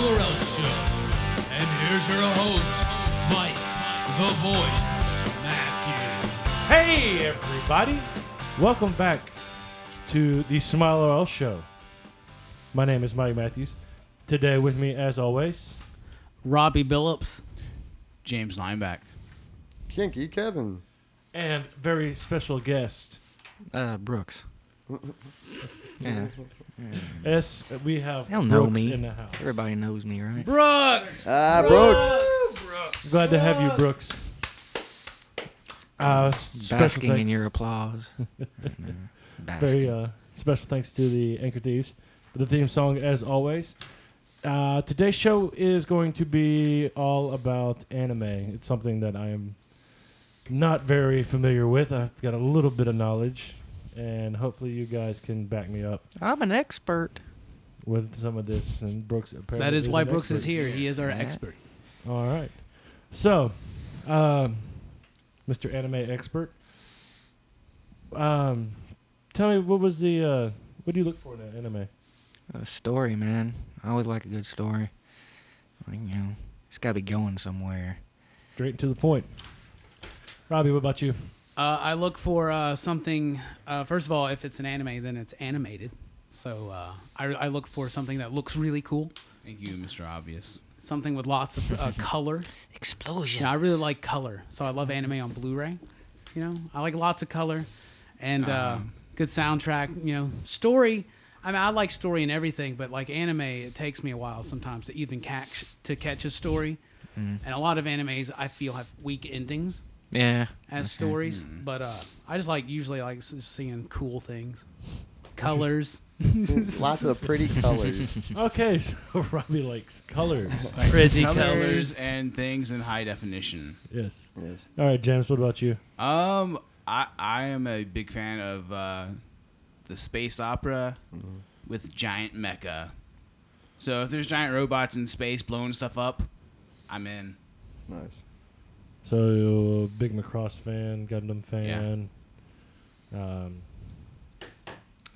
the Smile or Else Show. And here's your host, Mike, the Voice Matthews. Hey, everybody! Welcome back to the Smile or Else Show. My name is Mike Matthews. Today, with me, as always, Robbie Billups. James Lineback. Kinky Kevin. and very special guest. Uh, Brooks. yeah, S. We have they'll know Brooks me. in the house. Everybody knows me, right? Brooks. Ah, Brooks. Glad to have you, Brooks. Uh, s- special Basking in thanks- your applause. Basking. Very uh, special thanks to the Anchor Thieves for the theme song, as always. Uh, today's show is going to be all about anime. It's something that I am not very familiar with. I've got a little bit of knowledge, and hopefully, you guys can back me up I'm an expert. with some of this. And Brooks, apparently, That is an why Brooks is expert. here. He is our Yeah. expert. All right. So, um, Mr. Anime Expert, um, tell me what was the uh, what do you look for in an anime? A story, man. I always like a good story. Like, you know, it's got to be going somewhere. Straight to the point. Robbie, what about you? Uh, I look for uh, something. Uh, first of all, if it's an anime, then it's animated. So uh, I, I look for something that looks really cool, Thank you, Mr. Obvious. something with lots of uh, color. Explosion. Yeah, I really like color, so I love anime on Blu-ray. You know, I like lots of color, and uh, Uh-huh. good soundtrack. You know, story. I mean, I like story and everything, but like anime, it takes me a while sometimes to even catch to catch a story. And a lot of animes I feel have weak endings Yeah. as okay. stories, but uh, I just like usually like seeing cool things, colors. Lots of pretty colors. Okay, so Robbie likes colors. Pretty colors colors. and things in high definition. yes. yes. All right, James, what about you? Um, I I am a big fan of uh, the space opera with giant mecha. So if there's giant robots in space blowing stuff up, I'm in. Nice. So, big Macross fan, Gundam fan. Yeah. Um,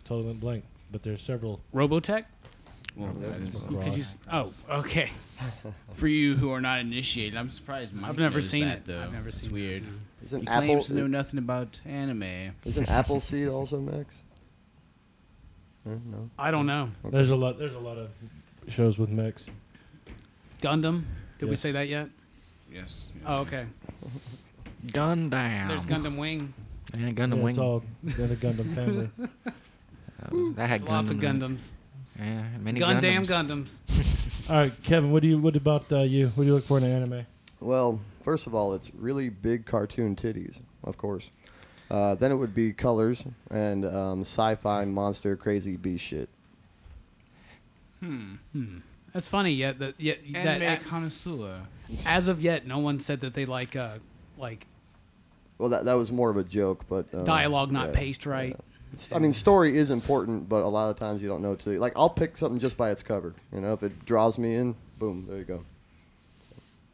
totally went blank, but there's several. Robotech. Well, Yeah, that is- Macross. Could you? Oh, okay. for you who are not initiated, I'm surprised. Mike I've never knows seen that, it. Though. I've never seen it, weird. no. Isn't He Apple claims to know nothing about anime. isn't Appleseed also Max? No, no. I don't know. There's a lot. There's a lot of shows with mechs. Gundam. Did we say that yet? Yes. yes, Oh, okay. Gun down. There's Gundam Wing. Yeah, Gundam Yeah, Wing. It's all in the Gundam family. That was- had There's lots of Gundam in it. Gundams. Yeah, many Gundam Gundams. Gundams. All right, Kevin, what do you? What about uh, you? What do you look for in an anime? Well, first of all, it's really big cartoon titties, of course. Uh, then it would be colors and um, sci-fi monster crazy beast shit. Hmm. Hmm. That's funny. Yet that yet that Anime a- connoisseur. as of yet, no one said that they like uh like Well, that that was more of a joke, but uh, dialogue not yeah, paced right. yeah. I mean, story is important, but a lot of times you don't know to like. I'll pick something just by its cover. You know, if it draws me in, boom, there you go.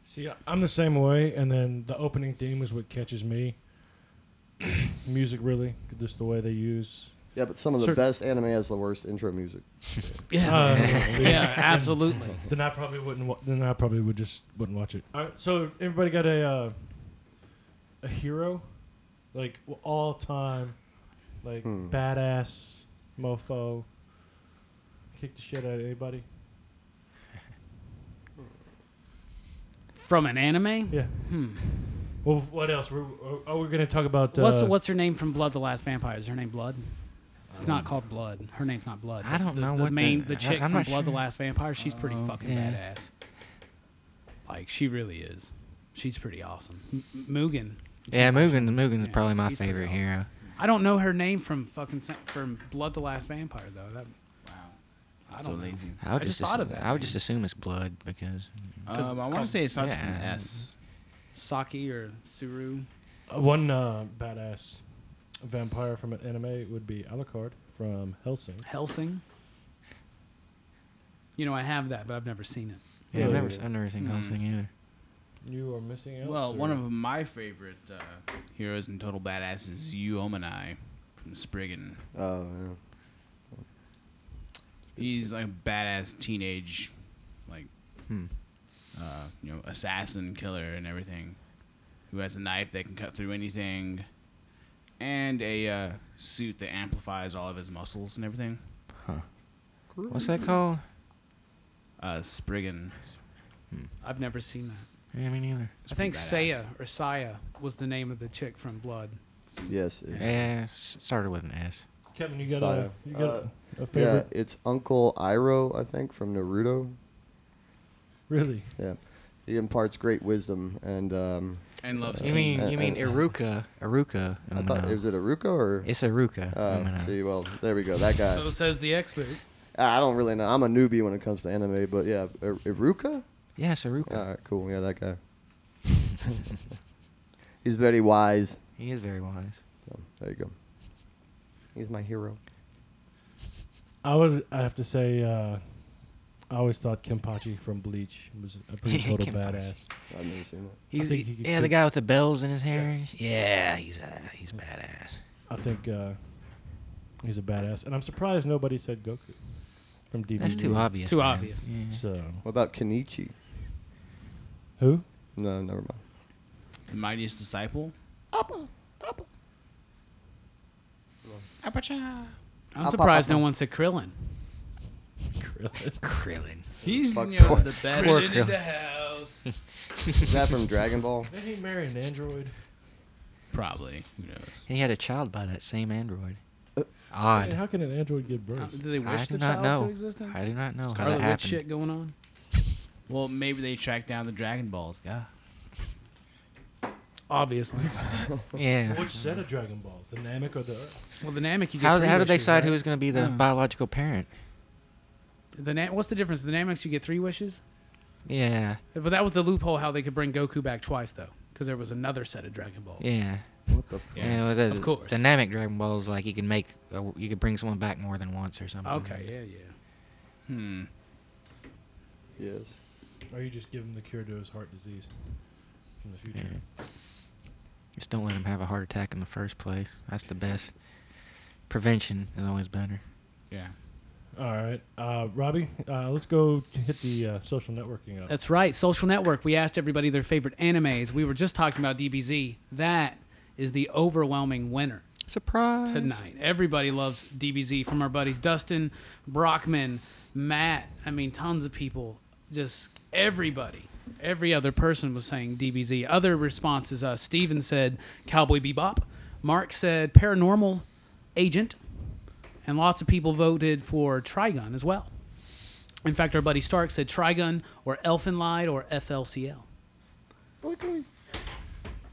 See, I'm the same way, and then the opening theme is what catches me. Music, really, just the way they use. Yeah, but some of the Cer- best anime has the worst intro music. Yeah. Uh, yeah. Absolutely. Then I probably wouldn't. wa- Then I probably would just wouldn't watch it. All right, so everybody got a uh, a hero, like all time, like Hmm. badass mofo. Kick the shit out of anybody. From an anime. Yeah. Hmm. Well, what else? We're, oh, we're gonna talk about. Uh, What's what's her name from Blood the Last Vampire? Is her name Blood? It's not called Blood. Her name's not Blood. I don't the, know the what the- main the I- chick I'm from not Blood the. Last Vampire. She's pretty Oh, fucking yeah. badass. Like she really is. She's pretty awesome. M- Mugen. Yeah, Mugen. Mugen's Yeah, probably my favorite awesome. hero. I don't know her name from fucking from Blood the Last Vampire though. That Wow. I so don't know. lazy. I would I just just, thought of that, I would man. just assume it's blood because. Um, it's I want to say it starts with an Yeah. S. Saki or Suru. Uh, one uh, badass vampire from an anime would be Alucard from Hellsing. Hellsing. You know I have that, but I've never seen it. yeah, I've never, s- I've never seen Hmm. Hellsing either. You are missing out. Well, sir. one of my favorite uh, heroes and Total badasses is Yu Ominae from Spriggan. Oh, yeah. He's like a badass teenage like Hmm. uh, you know assassin killer and everything, who has a knife that can cut through anything, and a uh, suit that amplifies all of his muscles and everything. Huh. What's that called? Uh, Spriggan. I've never seen that. Yeah, me neither. I think pretty Saya or Saya was the name of the chick from Blood. Yes. it- Yeah, s- started with an S. Kevin, you got Saya. a you got Uh, a Yeah, favorite? it's Uncle Iroh, I think, from Naruto. Really? Yeah, he imparts great wisdom, and um, And loves You tea. mean Uh, you mean uh, Iruka? Iruka. I thought Umino. is it Aruka or? It's Iruka. Uh, Umino. see, well, there we go. That guy. So says the expert. I don't really know. I'm a newbie when it comes to anime, but yeah, Ir- Iruka. Yeah, it's Iruka. All right, cool. Yeah, that guy. He's very wise. he is very wise. So there you go. He's my hero. I would. I have to say. Uh, I always thought Kenpachi from Bleach was a pretty Yeah, total badass. I've never seen that. He's think he could yeah, the guy with the bells in his hair. Yeah, he's uh, he's badass. I think uh, he's a badass, and I'm surprised nobody said Goku from DBZ. That's too obvious. Too man. obvious. Yeah. So What about Kenichi? who? No, never mind. the mightiest disciple. Appa, Appa. I'm Up, surprised up, no one said Krillin. Krillin. Krillin. He's Fuck you know, poor- the best. poor in Krill. the house. Is that from Dragon Ball? Did he marry an android? Probably. Who knows? And he had a child by that same android. Uh, I mean, Odd. how can an android give Uh, birth? do they wish I do the not child know. to existence? I do not know how Scarlet that Witch happened. shit going on. Well, maybe they tracked down the Dragon Balls. Yeah. Obviously. Yeah. Which set of Dragon Balls? The Namek or the? well, the Namek you get How, three how did they wishes, decide right? who was going to be the Yeah. biological parent? The Na- what's the difference? The Nameks you get three wishes, Yeah. but that was the loophole how they could bring Goku back twice though, because there was another set of Dragon Balls. Yeah. What the? F- Yeah. Yeah, well, the, Of course. The Namek Dragon Balls, like you can make, a, you could bring someone back more than once or something. Okay. Yeah. Yeah. Hmm. Yes. Or you just give him the cure to his heart disease in the future? Yeah. Just don't let him have a heart attack in the first place. That's the best. Prevention is always better. Yeah. All right, uh, Robbie, uh, let's go hit the uh, social networking up. That's right. Social Network. We asked everybody their favorite animes. We were just talking about DBZ. That is the overwhelming winner Surprise. tonight. Everybody loves DBZ from our buddies Dustin, Brockman, Matt. I mean, tons of people. Just everybody. Every other person was saying DBZ. Other responses, uh, Steven said Cowboy Bebop. Mark said Paranormal Agent. And lots of people voted for Trigun as well. In fact, our buddy Stark said Trigun or Elfen Lied or FLCL. Okay.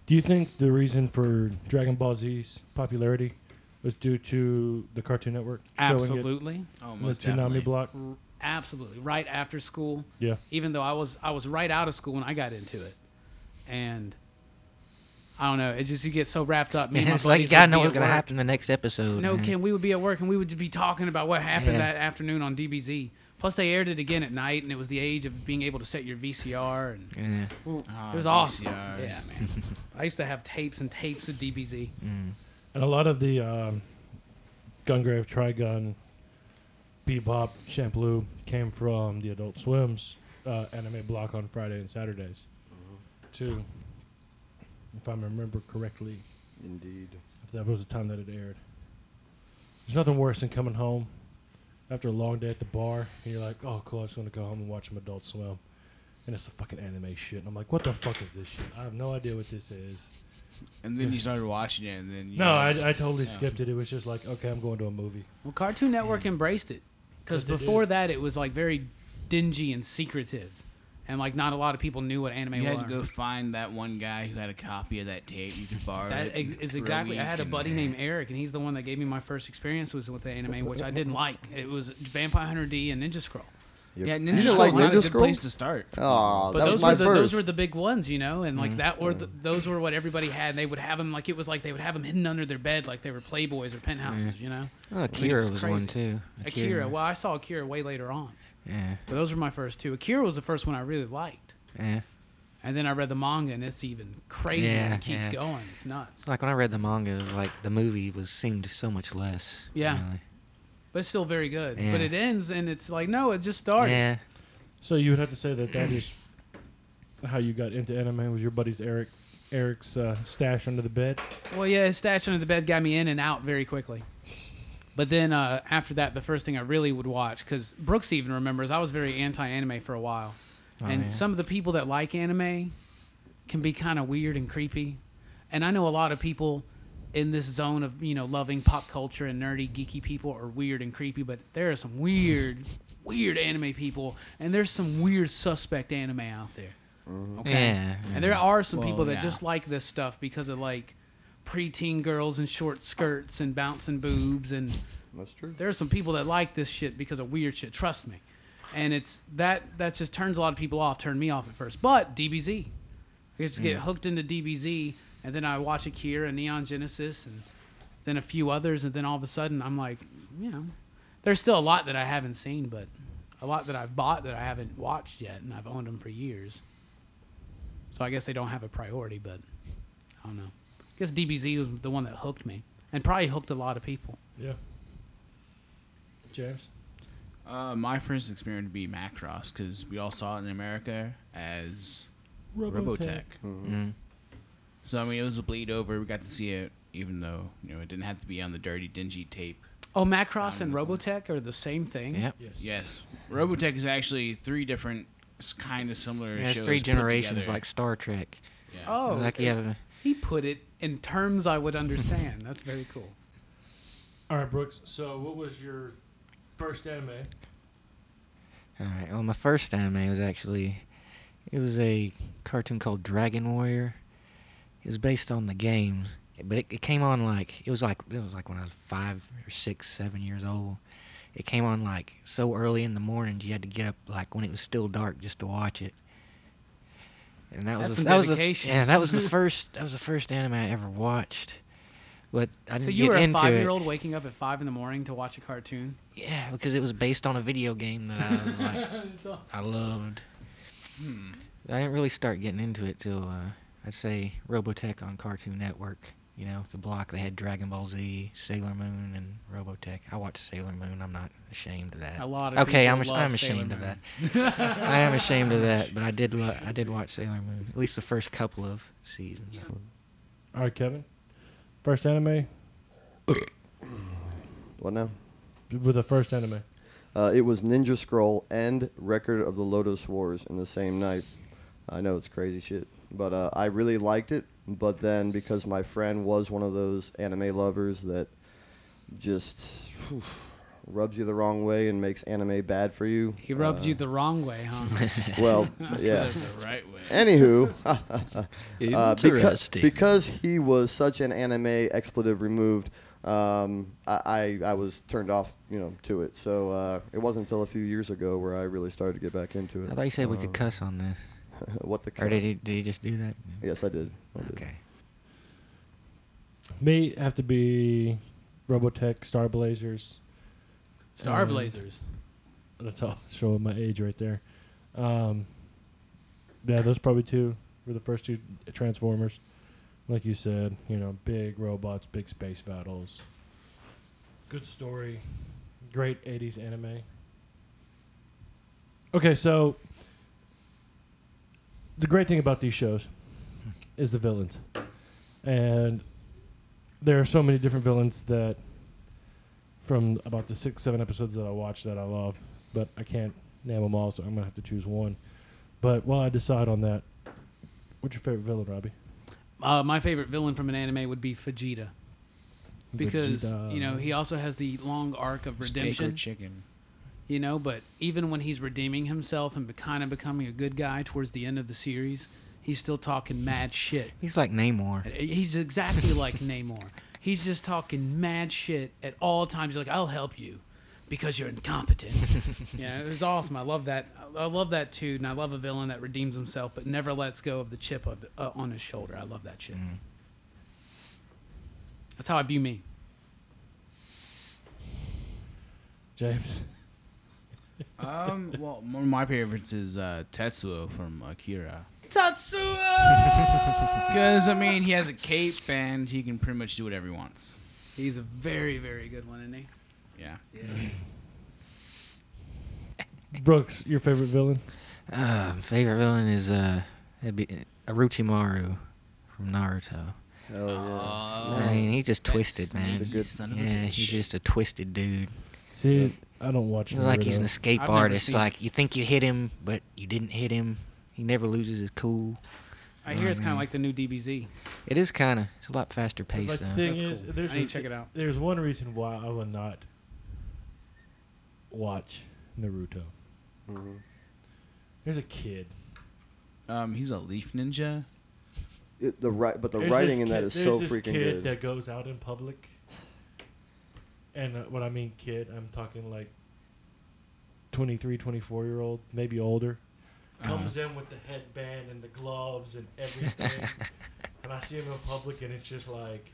Do you think the reason for Dragon Ball Z's popularity was due to the Cartoon Network showing it Absolutely. Oh, in the most Toonami definitely. block? Absolutely. Right after school. Yeah. even though I was I was right out of school when I got into it, and I don't know. It just you get so wrapped up. Me and it's like you buddies gotta know what's gonna work. happen the next episode. No, man. Ken, we would be at work and we would just be talking about what happened Yeah. that afternoon on DBZ. Plus, they aired it again at night, and it was the age of being able to set your VCR, and Yeah. Ah, it was awesome. VCRs. Yeah, man. I used to have tapes and tapes of DBZ. Mm. And a lot of the um, Gungrave, Trigun, Bebop, Shampoo came from the Adult Swim's uh, anime block on Friday and Saturdays, too. If I remember correctly, Indeed. if that was the time that it aired. There's nothing worse than coming home after a long day at the bar, and you're like, "Oh, cool, I just want to go home and watch some Adult Swim," and it's a fucking anime shit. And I'm like, "What the fuck is this shit? I have no idea what this is." And then you started watching it, and then you No, I, I totally Yeah. skipped it. It was just like, okay, I'm going to a movie. Well, Cartoon Network embraced it because before that, it was like very dingy and secretive, and like not a lot of people knew what anime you was. had to go find that one guy who had a copy of that tape. You could borrow That it ex- for is a exactly. I had a and- buddy named Eric, and he's the one that gave me my first experience was with the anime, which I didn't like. It was Vampire Hunter D and Ninja Scroll. Yep. Yeah, You Ninja didn't Scroll's like not a good Scroll? place to start. Oh, But that those was my were the, first. those were the big ones, you know, and like Mm. that were the, those were what everybody had. And they would have them like it was like they would have them hidden under their bed, like they were Playboys or penthouses, you know. Oh, mean, Akira it's was one crazy. too. Akira. Well, I saw Akira way later on, yeah. but those were my first two. Akira was the first one I really liked, Yeah. and then I read the manga, and it's even crazier. Yeah, it keeps yeah. going. It's nuts. Like when I read the manga, it was like the movie was seemed so much less. Yeah. really. but it's still very good. Yeah. But it ends and it's like, no, it just started. Yeah. So you would have to say that that is how you got into anime. Was your buddy's Eric Eric's uh, stash under the bed? Well, yeah, his stash under the bed got me in and out very quickly. But then uh, after that, the first thing I really would watch, because Brooks even remembers, I was very anti-anime for a while, Oh, and yeah. some of the people that like anime can be kind of weird and creepy. And I know a lot of people in this zone of you know loving pop culture and nerdy, geeky people are weird and creepy, but there are some weird, weird anime people, and there's some weird suspect anime out there. Okay. Yeah, And there are some Well, people that yeah. just like this stuff because of like preteen girls in short skirts and bouncing boobs and That's true. there are some people that like this shit because of weird shit. Trust me, and it's that that just turns a lot of people off. Turned me off at first, but DBZ, I just get mm. hooked into DBZ, and then I watch Akira and Neon Genesis, and then a few others, and then all of a sudden I'm like, you know, there's still a lot that I haven't seen, but a lot that I've bought that I haven't watched yet, and I've owned them for years. So I guess they don't have a priority, but I don't know. I guess DBZ was the one that hooked me, and probably hooked a lot of people. Yeah. James. Uh, my first experience would be Macross because we all saw it in America as Robotech. Mm. So I mean, it was a bleed over. We got to see it, even though you know it didn't have to be on the dirty, dingy tape. Oh, Macross and Down in. Robotech are the same thing. Yep. Yes. Yes, Robotech is actually three different, kind of similar. Yeah, it's shows three generations like Star Trek. Yeah. Oh, like you have he put it in terms I would understand. That's very cool. All right, Brooks. So, what was your first anime? All right. Well, my first anime was actually it was a cartoon called Dragon Warrior. It was based on the games, but it, it came on like it was like it was like when I was five or six, seven years old. It came on like so early in the mornings you had to get up like when it was still dark just to watch it. And that was That's the, that was the, yeah that was the first that was the first anime I ever watched. But I didn't So you get were a into it. five-year-old waking up at five in the morning to watch a cartoon. Yeah, because it was based on a video game that I was like I loved. Hmm. I didn't really start getting into it till uh, I'd say Robotech on Cartoon Network. You know, the block they had Dragon Ball Z, Sailor Moon, and Robotech. I watched Sailor Moon. I'm not ashamed of that. A lot of okay, I'm, love I'm Sailor ashamed of that. I am ashamed of that, but I did lo- I did watch Sailor Moon at least the first couple of seasons. All right, Kevin. First anime What now? with the first anime. Uh, it was Ninja Scroll and Record of the Lodoss Wars in the same night. I know it's crazy shit, but uh, I really liked it. But then because my friend was one of those anime lovers that just whew, rubs you the wrong way and makes anime bad for you. he rubbed uh, you the wrong way, huh? Well, Must yeah. have the right way. Anywho, uh, because, because he was such an anime expletive removed, um, I, I I was turned off, you know, to it. So uh, it wasn't until a few years ago where I really started to get back into it. I thought you said we Um, could cuss on this, what the? or did cuss? he did he just do that? Yes, I did. I did. Okay. May have to be Robotech, Star Blazers. Star Um, Blazers. That's all showing my age right there. Um, yeah, those probably two were the first two Transformers. Like you said, you know, big robots, big space battles. Good story. Great 80s anime. Okay, so the great thing about these shows is the villains. And there are so many different villains that from about the six, seven episodes that I watched that I love, but I can't name them all, so I'm gonna have to choose one. But while I decide on that, what's your favorite villain, Robbie? Uh, my favorite villain from an anime would be Vegeta. Because Vegeta. you know he also has the long arc of Steak or redemption. chicken. You know but even when he's redeeming himself and kind of becoming a good guy towards the end of the series he's still talking mad shit. He's like Namor. he's exactly like namor. He's just talking mad shit at all times. He's like i'll help you because you're incompetent. Yeah it was awesome. I love that. I love that too and i love a villain that redeems himself but never lets go of the chip of, uh, on his shoulder. I love that shit. Mm. that's how i view me. James. Um, well, one of my favorites is uh, Tetsuo from Akira. Tetsuo! Because I mean, he has a cape and he can pretty much do whatever he wants. he's a very very good one isn't he Yeah. Yeah. Brooks, your favorite villain? Uh, favorite villain is uh, it'd be Orochimaru from Naruto. Oh, yeah. I mean, he's just twisted, man. He's a good- son of a Yeah, bitch. he's just a twisted dude. See, I don't watch. He's like he's an escape I've artist. Like you think you hit him, but you didn't hit him. He never loses his cool. I hear it's kind Mhm. of like the new DBZ. It is kind of. It's a lot faster paced like, though. the thing That's is, cool. there's I need a- check it out. There's one reason why I will not watch Naruto. Mhm. There's a kid. Um, he's a leaf ninja. It, the right, but the There's writing this in that kid- is there's so this freaking kid good. that goes out in public, and uh, when I mean kid, I'm talking like 23, 24 year old, maybe older. Comes in with the headband and the gloves and everything, and I see him in public, and it's just like,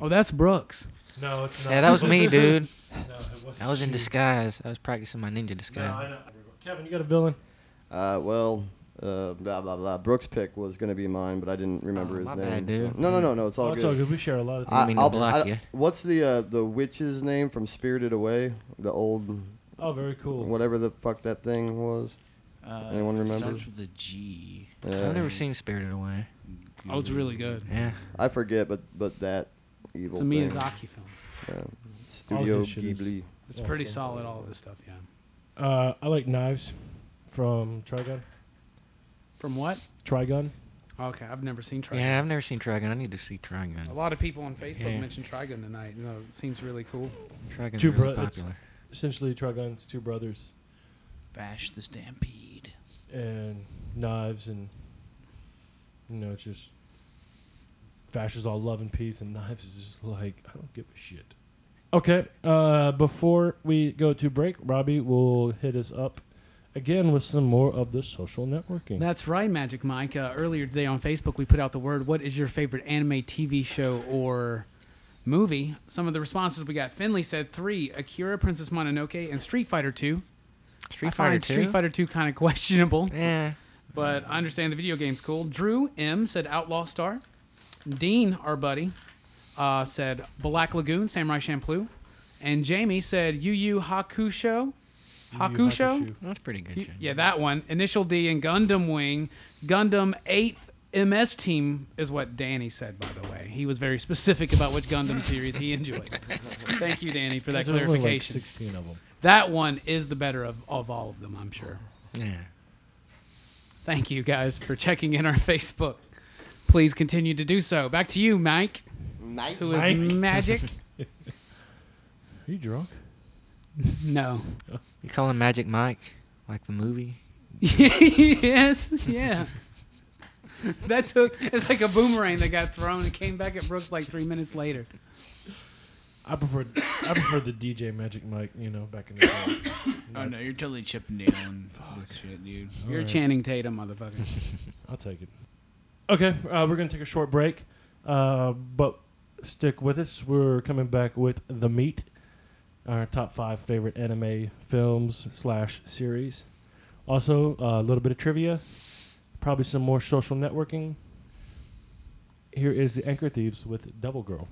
Oh, that's Brooks. no, it's not. yeah, that was me, dude. No, it wasn't I was in you. disguise. I was practicing my ninja No, disguise. I know. Kevin, you got a villain? Uh, well, uh, blah blah blah. Brooks' pick was gonna be mine, but I didn't remember Oh, his my name. bad, dude. No, no, no, no. It's all Oh, good. it's all good. We share a lot of things. I- mean to I'll- block I- ya. What's the uh, the witch's name from Spirited Away? The old oh, very cool. whatever the fuck that thing was. Uh, Anyone remember? Starts with a G. Yeah. I've never seen Spirited Away. Oh, it's really good. Yeah. I forget, but but that evil It's a thing. Miyazaki film. Yeah. Studio his shit is- Ghibli. It's Yeah, pretty same. solid. All of this stuff, yeah. Uh, I like knives from Trigun. From what? Trigun. Okay, I've never seen Trigun. Yeah, I've never seen Trigun. I need to see Trigun. A lot of people on Facebook Yeah. mentioned Trigun tonight. You know, it seems really cool. Trigun's Two really bro- popular. Essentially, Trigun's two brothers Vash the Stampede. and knives, and you know, it's just Fasher's all love and peace, and knives is just like I don't give a shit. Okay, uh, before we go to break, Robbie will hit us up again with some more of the social networking. That's right, Magic Mike. Uh, earlier today on Facebook, we put out the word, What is your favorite anime, TV show, or movie? Some of the responses we got Finley said three Akira, Princess Mononoke, and Street Fighter 2. Street I Fighter find 2. Street Fighter 2 kind of questionable, Yeah. but I understand the video game's cool. Drew M said Outlaw Star. Dean, our buddy, uh, said Black Lagoon, Samurai Champloo. And Jamie said Yu Yu Hakusho. Yu Yu Hakusho? That's pretty good. Y- show. Yeah, that one. Initial D and Gundam Wing. Gundam 8th MS Team is what Danny said, by the way. He was very specific about which Gundam series he enjoyed. Thank you, Danny, for that There's only, like, clarification. Sixteen of them. that one is the better of, of all of them, I'm sure. Yeah. Thank you guys for checking in our Facebook. Please continue to do so. Back to you, Mike, Mike. who is Mike. magic. Are you drunk? no. You call him Magic Mike, like the movie? yes, yeah. that took it's like a boomerang that got thrown and came back at Brooks like three minutes later. I prefer I prefer the DJ Magic Mike. You know, back in the day. Oh no, you're totally chipping down this shit, dude. You're Alright. Channing Tatum, motherfucker. I'll take it. Okay, uh, we're gonna take a short break, uh, but stick with us. We're coming back with the meat, our top five favorite anime films slash series. Also, uh, a little bit of trivia, probably some more social networking. Here is the Anchor Thieves with Devil Girl.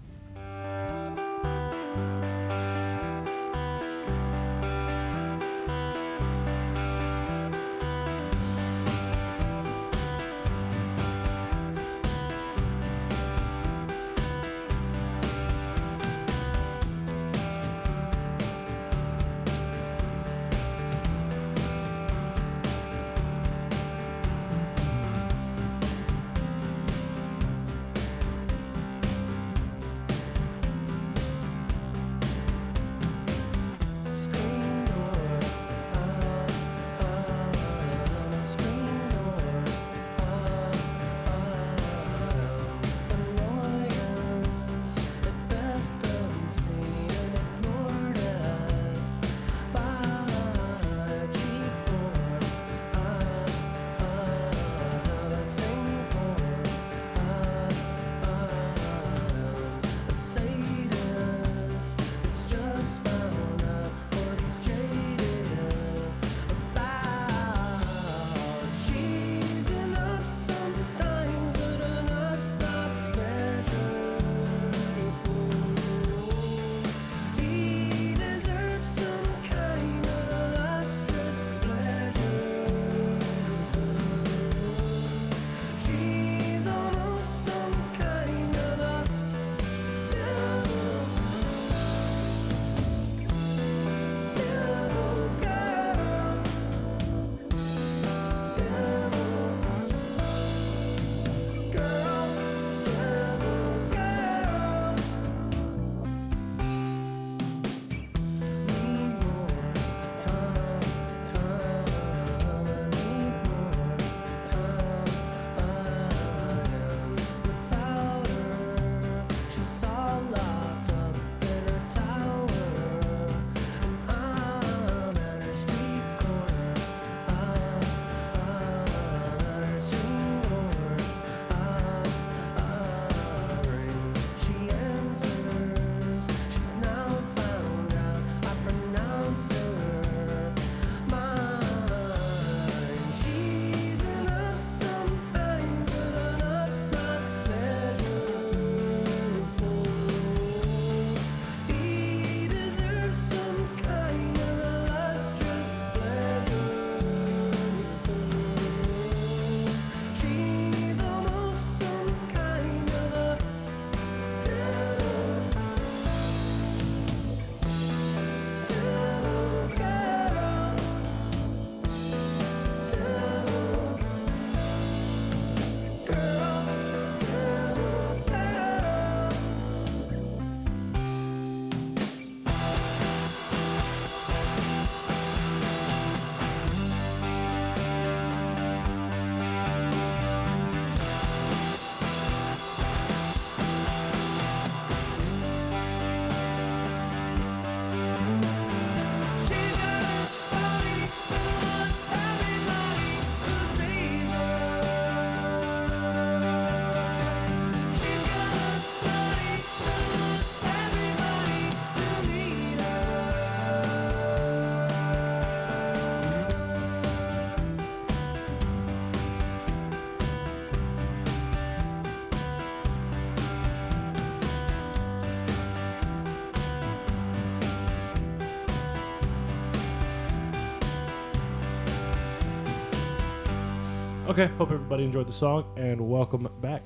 Okay, hope everybody enjoyed the song and welcome back.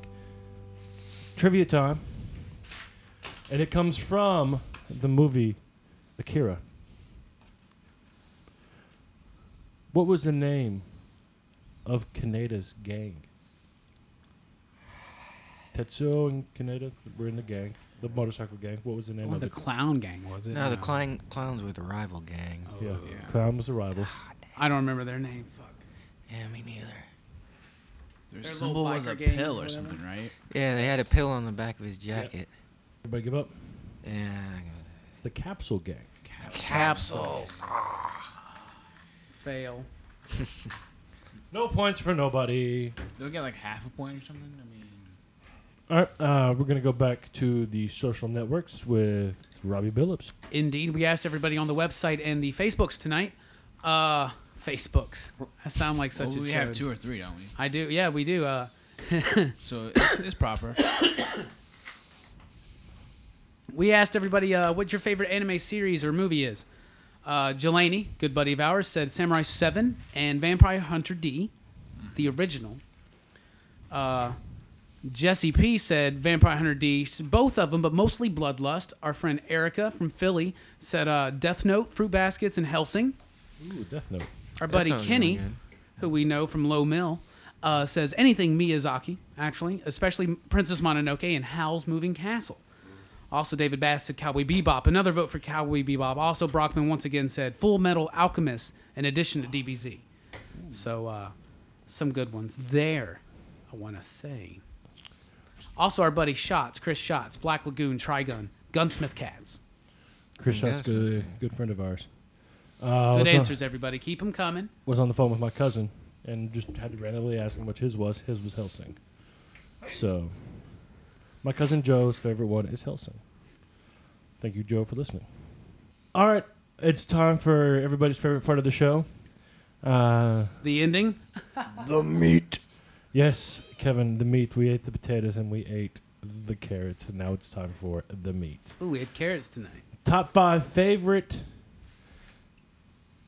Trivia time. And it comes from the movie Akira. What was the name of Kaneda's gang? Tetsuo and Kaneda were in the gang, the motorcycle gang. What was the name Oh, of the it? clown gang was it? No, the clown, clowns were the rival gang. Oh, yeah. yeah. Clown was the rival. I don't remember their name. Fuck. Yeah, me neither. Their Their symbol little was a biker gang or pill or something, right? Yeah, they had a pill on the back of his jacket. Everybody give up? Yeah. It's the Capsule Gang. Capsule. Fail. No points for nobody. They'll get like half a point or something. I mean, All right, uh, we're gonna go back to the social networks with Robbie Billups. Indeed, we asked everybody on the website and the Facebooks tonight. Uh, Facebooks. I sound like such well, a we have two or three, don't we? I do. Yeah, we do. Uh, So it's, it's proper. we asked everybody uh, what your favorite anime series or movie is. Uh, Jelani, good buddy of ours, said Samurai 7 and Vampire Hunter D, the original. Uh, Jesse P said Vampire Hunter D, both of them, but mostly Bloodlust. Our friend Erica from Philly said uh, Death Note, Fruit Baskets, and Hellsing. Ooh, Death Note. Our buddy Kenny, who we know from Low Mill, uh, says anything Miyazaki, actually, especially Princess Mononoke and Howl's Moving Castle. Also, David Bass said Cowboy Bebop. Another vote for Cowboy Bebop. Also, Brockman once again said Full Metal Alchemist in addition to DBZ. So, uh, some good ones there, I want to say. Also, our buddy Shots, Chris Shots, Black Lagoon, Trigun, Gunsmith Cats. Chris Yeah, Scott's that's good, good friend of ours. Uh, Good was on- answers, everybody. Keep them coming. was on the phone with my cousin and just had to randomly ask him which his was. His was Hellsing. So, my cousin Joe's favorite one is Hellsing. Thank you, Joe, for listening. All right, it's time for everybody's favorite part of the show. Uh, The ending. The meat. yes, Kevin, the meat. We ate the potatoes and we ate the carrots, and now it's time for the meat. Ooh, we had carrots tonight. Top five favorite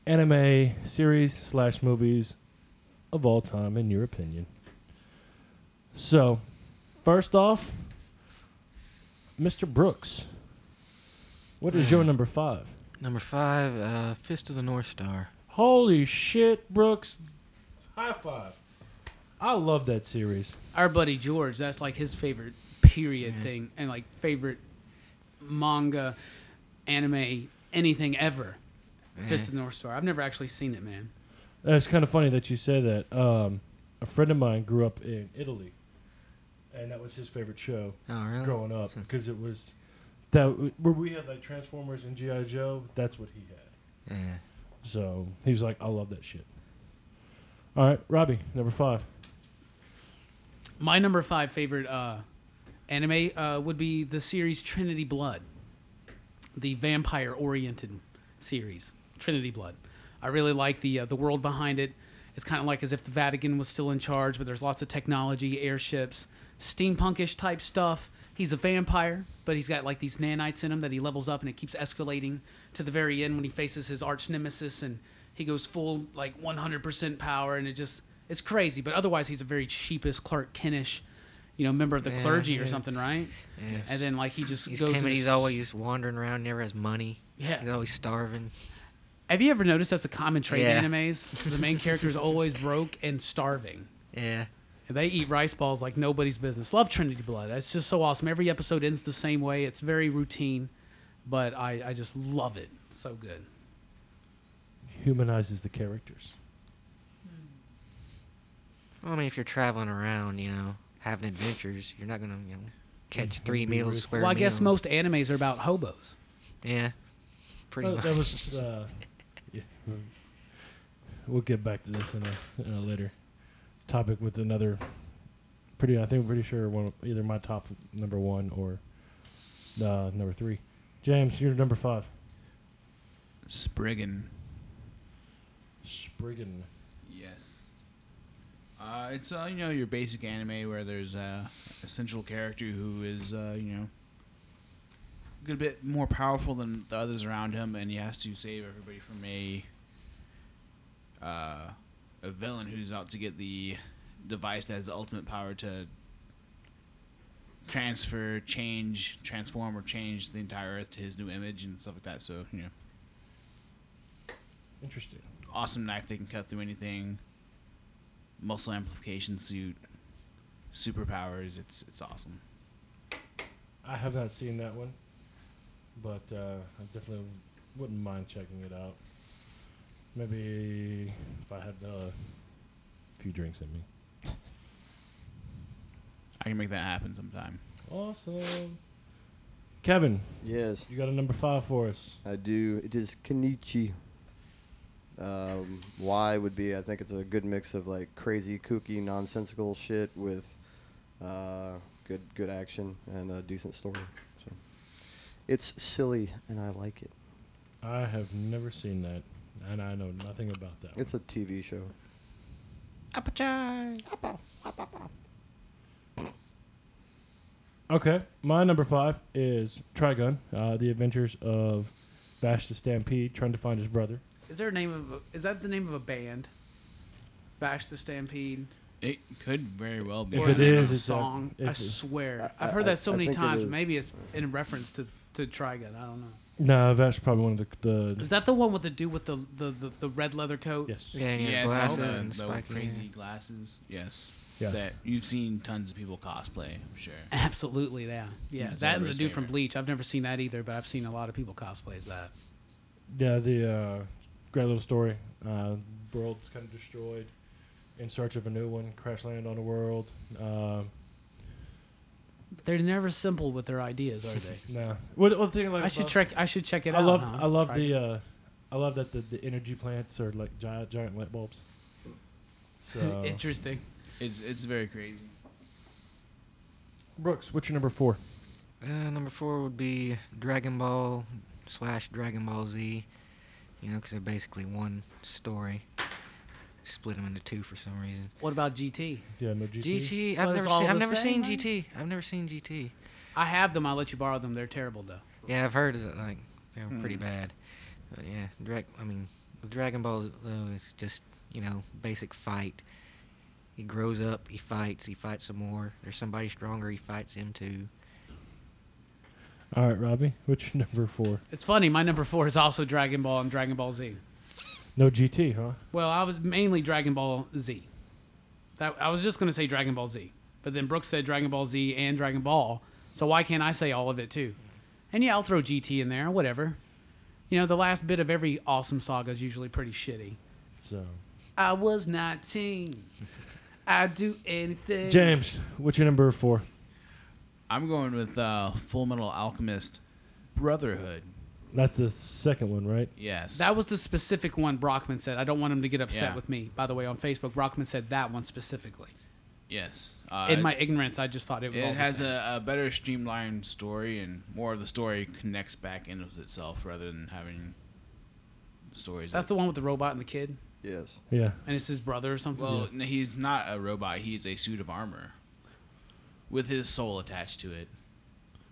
anime series slash movies of all time, in your opinion. So, first off, Mr. Brooks. What is your number five? Number five, uh, Fist of the North Star. Holy shit, Brooks! High five. I love that series. our buddy George, that's like his favorite period Yeah. thing and like favorite manga, anime, anything ever. Fist of the North Star. I've never actually seen it, man. Uh, It's kind of funny that you say that. Um, a friend of mine grew up in Italy, and that was his favorite show. Oh, really? growing up because it was that w- where we had like Transformers and GI Joe. That's what he had. Yeah. So he was like, "I love that shit." All right, Robbie, number five. My number five favorite uh, anime uh, would be the series Trinity Blood, the vampire-oriented series Trinity Blood. I really like the uh, the world behind it. It's kind of like as if the Vatican was still in charge, but there's lots of technology, airships, steampunkish type stuff. He's a vampire, but he's got like these nanites in him that he levels up, and it keeps escalating to the very end when he faces his arch nemesis, and he goes full like 100% power, and it just it's crazy. But otherwise, he's a very cheapest Clark Kentish, you know, member of the Yeah, clergy or something, right? Yeah. And then like he just He's goes. timid. He's always wandering around. Never has money. yeah. He's always starving. Have you ever noticed that's a common trait Yeah. in animes? The main character is always broke and starving. Yeah. And they eat rice balls like nobody's business. Love Trinity Blood. It's just so awesome. Every episode ends the same way. It's very routine, but I, I just love it. So good. Humanizes the characters. Well, I mean, if you're traveling around, you know, having adventures, you're not gonna, you know, catch three meals, rich. square well, I guess meals. most animes are about hobos. Yeah. Pretty Uh, much. that was. Uh, yeah. We'll get back to this in a, in a later topic with another. Pretty, I think, I'm pretty sure one of- either my top number one or uh, number three. James, you're number five. Spriggan. Spriggan. Yes. Uh, it's uh, you know your basic anime where there's uh, a central character who is uh, you know good bit more powerful than the others around him, and he has to save everybody from a uh, a villain who's out to get the device that has the ultimate power to transfer, change, transform, or change the entire Earth to his new image and stuff like that. So you know, Interesting. awesome knife that can cut through anything. Muscle amplification suit, superpowers. It's it's awesome. I have not seen that one, but uh, I definitely wouldn't mind checking it out. Maybe if I had uh, a few drinks in me. I can make that happen sometime. Awesome. Kevin, Yes, you got a number five for us. I do. It is Kenichi. Um, why would be? I think it's a good mix of like crazy, kooky, nonsensical shit with uh, good, good action and a decent story. So it's silly, and I like it. I have never seen that, and I know nothing about that. It's a TV show. Okay, my number five is Trigun, uh, The Adventures of Vash the Stampede, trying to find his brother. Is there a name of? A, is that the name of a band? Vash the Stampede. It could very well be. If or it the name is, a it's a- song. I swear, I- I've heard I- that so I many think it times. Maybe it's in reference to to Trigun. I don't know. No, that's probably one of the. the Is that the one with the dude with the the, the, the red leather coat? yes. Yeah, and he has yes, glasses all the, and the spiky hair. crazy glasses. Yes. Yeah. That you've seen tons of people cosplay. I'm sure. Absolutely, yeah, yeah. He's that and the everybody's dude from. Bleach. I've never seen that either, but I've seen a lot of people cosplay as that. Yeah, the uh, great little story. Uh, world's kind of destroyed. In search of a new one, crash land on a world. Uh, They're never simple with their ideas, are they? no. What, what thing like I should check. I should check it I out. love huh? I love Try the uh, I love that the, the energy plants are like giant giant light bulbs. So Interesting. It's it's very crazy. Brooks, what's your number four? Uh, number four would be Dragon Ball slash Dragon Ball Z. You know, because they're basically one story. Split them into two for some reason. What about GT? Yeah, no GT. GT. I've it's never seen. I've never same, seen? GT. I've never seen GT. I have them. I'll let you borrow them. They're terrible though. Yeah, I've heard that like they're pretty Hmm. bad. But yeah, Drag. I mean, Dragon Ball though, it's just you know basic fight. He grows up, he fights, he fights some more. There's somebody stronger, he fights him too. All right, Robbie, what's your number four? It's funny. My number four is also Dragon Ball and Dragon Ball Z. No GT, huh? Well, I was mainly Dragon Ball Z. That I was just gonna say Dragon Ball Z, but then Brooks said Dragon Ball Z and Dragon Ball, so why can't I say all of it too? And yeah, I'll throw GT in there, whatever. You know, the last bit of every awesome saga is usually pretty shitty. So I was 19. I'd do anything. James, what's your number four? I'm going with uh, Full Metal Alchemist Brotherhood. That's the second one, right? Yes. That was the specific one Brockman said. I don't want him to get upset Yeah. with me. By the way, on Facebook, Brockman said that one specifically. yes. Uh, In my ignorance, I just thought it was all it the has same. a, a better streamlined story, and more of the story connects back in with itself rather than having stories. That's that, the one with the robot and the kid, Yes. Yeah. and it's his brother or something. well, no, he's not a robot. He's a suit of armor with his soul attached to it.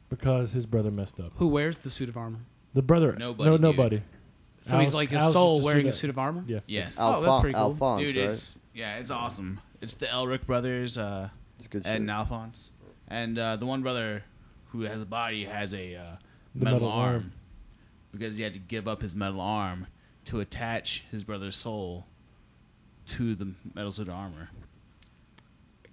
Because his brother messed up. Who wears the suit of armor? The brother. Nobody, No, dude. nobody. So he's like a Al's soul just wearing a suit suit of armor. Yeah. Yes. Oh, that's Alphon- pretty cool. Alphonse, Dude, right? it's yeah, it's awesome. It's the Elric brothers, uh, It's good Ed and Alphonse, and uh, the one brother who has a body has a uh, The metal, metal arm, arm. because he had to give up his metal arm to attach his brother's soul to the metal suit of armor.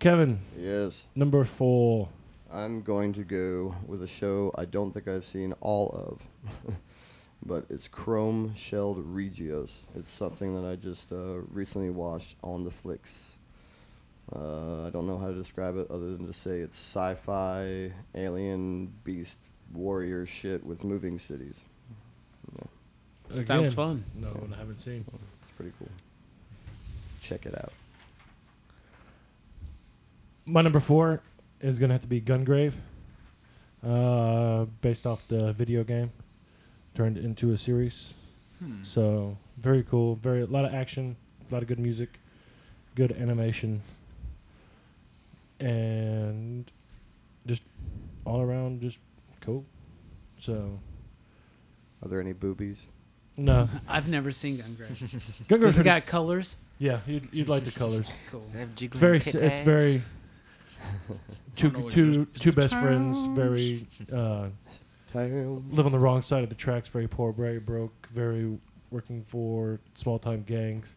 Kevin, Yes. number four. I'm going to go with a show I don't think I've seen all of, but it's Chrome Shelled Regios. It's something that I just uh, recently watched on the flicks. Uh, I don't know how to describe it other than to say it's sci-fi, alien, beast, warrior shit with moving cities. Yeah, Again, Sounds fun. No, I haven't seen. it's pretty cool. Check it out. My number four is gonna have to be Gungrave, uh, based off the video game, turned into a series. Hmm. So very cool. Very a lot of action, a lot of good music, good animation, and just all around just cool. So Are there any boobies? no, I've never seen Gungrave. Gungrave's Does it pretty, got colors? Yeah, you'd, you'd like the colors. Cool. Does it have It's jiggling very, pit s- it's very two know which two was- two best friends. Very uh, live on the wrong side of the tracks. Very poor, very broke, very working for small time gangs.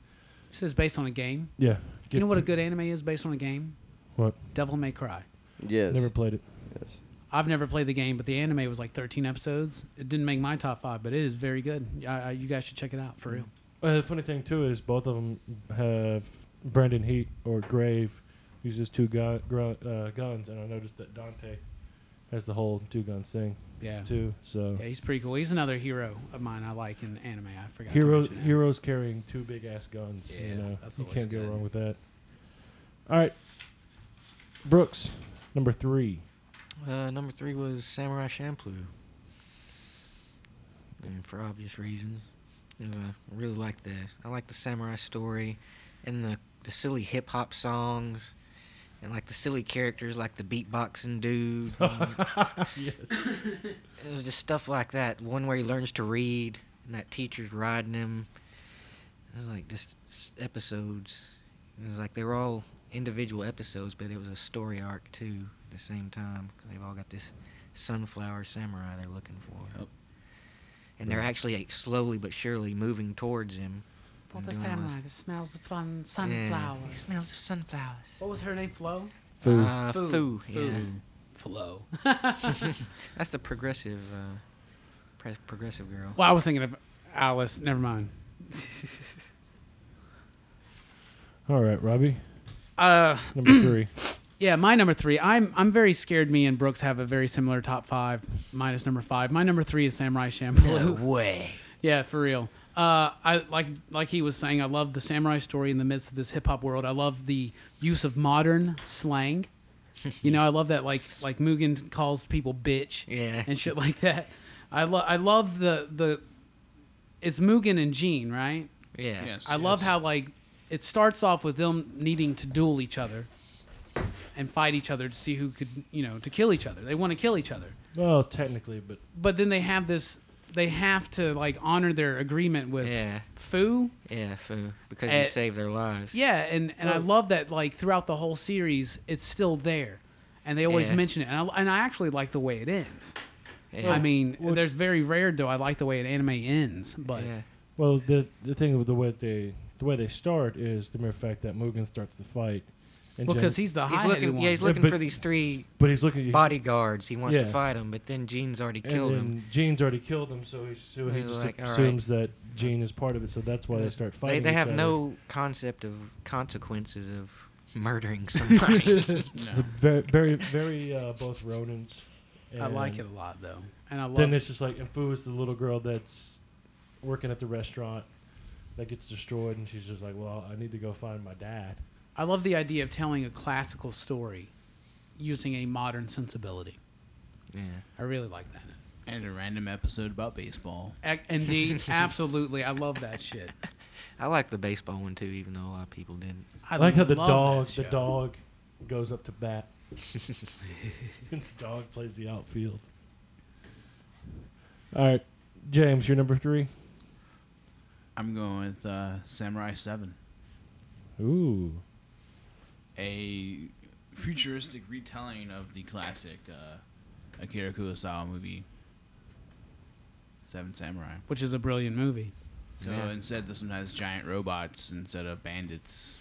This is based on a game. Yeah, you get know what a good anime is based on a game? What? Devil May Cry. Yes. Never played it. yes. I've never played the game, but the anime was like 13 episodes. It didn't make my top five, but it is very good. I, I, you guys should check it out for real. Uh, the funny thing too is both of them have Brandon Heat or Grave uses two gun, gru- uh, guns, and I noticed that Dante has the whole two guns thing Yeah. too. So Yeah, he's pretty cool. He's another hero of mine I like in anime. I forgot. heroes mention heroes carrying two big ass guns. Yeah, you know, that's you can't go good. wrong with that. All right, Brooks, number three. Uh, number three was Samurai Champloo. And for obvious reasons. You know, I really like the I like the samurai story and the the silly hip hop songs and like the silly characters like the beatboxing dude. and yes. it was just stuff like that. One where he learns to read and that teacher's riding him. It was like just episodes. It was like they were all individual episodes, but it was a story arc too at the same time. 'cause they've all got this sunflower samurai they're looking for. Yep. And they're actually like, slowly but surely moving towards him. For and the doing all this- samurai that smells the fun Yeah, sunflower. he smells of sunflowers. What was her name? Flo? Foo. Uh, Foo. Foo, Foo. yeah. Flo. That's the progressive, uh, pre- progressive girl. well, I was thinking of Alice. Never mind. All right, Robbie, Uh, number three. yeah, my number three. I'm I'm very scared. Me and Brooks have a very similar top five, minus number five. My number three is Samurai Champloo. way. Yeah, for real. Uh, I like like he was saying. I love the samurai story in the midst of this hip hop world. I love the use of modern slang. you know, I love that like like Mugen calls people bitch Yeah. and shit like that. I love I love the the it's Mugen and Jin, right? Yeah. Yes. I love how like it starts off with them needing to duel each other and fight each other to see who could, you know, to kill each other. They want to kill each other. Well, technically, but But then they have this they have to like honor their agreement with Yeah. Fu. Yeah, Foo. Because Eh, you saved their lives. Yeah, and and I love that like throughout the whole series it's still there. And they always Yeah. mention it. And I, and I actually like the way it ends. Yeah. I mean, Well- there's very rare though I like the way an anime ends, but yeah. well, the the thing with the way they the way they start is the mere fact that Mugen starts the fight, and because he's the He's high looking. one. Yeah, he's Yeah, looking but- for these three but he's looking bodyguards. He wants to fight them, but then Jin's already and killed then him. Jin's already killed him, so he so he just like, "All right." assumes that Jean is part of it, so that's why they start fighting. they each have other. no concept of consequences of murdering somebody. No. Very very very uh, both Ronins. I like it a lot though, and I love. Then it's just like and Fu is the little girl that's working at the restaurant that gets destroyed, and she's just like, well, I need to go find my dad. I love the idea of telling a classical story using a modern sensibility. yeah. I really like that. And a random episode about baseball. Ac- Indeed, absolutely, I love that shit. I like the baseball one too, even though a lot of people didn't. I, I like how the dog the dog goes up to bat. the dog plays the outfield. All right, James, you're number three. I'm going with uh, Samurai 7. Ooh, A futuristic retelling of the classic uh, Akira Kurosawa movie, Seven Samurai. which is a brilliant movie. So Yeah. instead, this one has giant robots instead of bandits.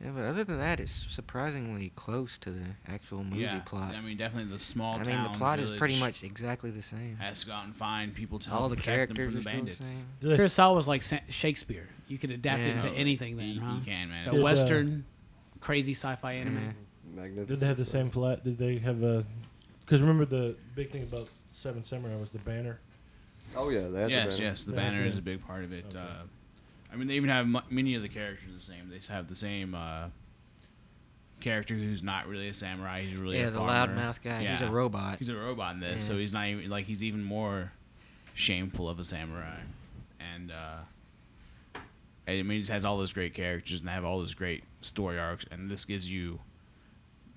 Yeah, but other than that, it's surprisingly close to the actual movie yeah, plot. I mean, definitely the small I town. mean, the plot is pretty much exactly the same. has to go out and find people to All help the protect them characters from are the still bandits. the same. did they, Kurosawa was like Shakespeare. You could adapt it Yeah. into Oh, anything then, you, huh? you can, man. The Did, uh, Western, crazy sci-fi anime. Magnificent. did they have the same flat? Did they have a? Because remember the big thing about Seven Samurai was the banner. Oh yeah, they had yes, the banner. yes, the Yeah, banner is a big part of it. Okay. Uh, I mean, they even have mu- many of the characters the same. They have the same uh, character who's not really a samurai. He's really Yeah, a the farmer. loudmouth guy. He's a Yeah. robot. He's a robot in this, so Yeah. he's not even like he's even more shameful of a samurai. And uh, I mean, it just has all those great characters and they have all those great story arcs. And this gives you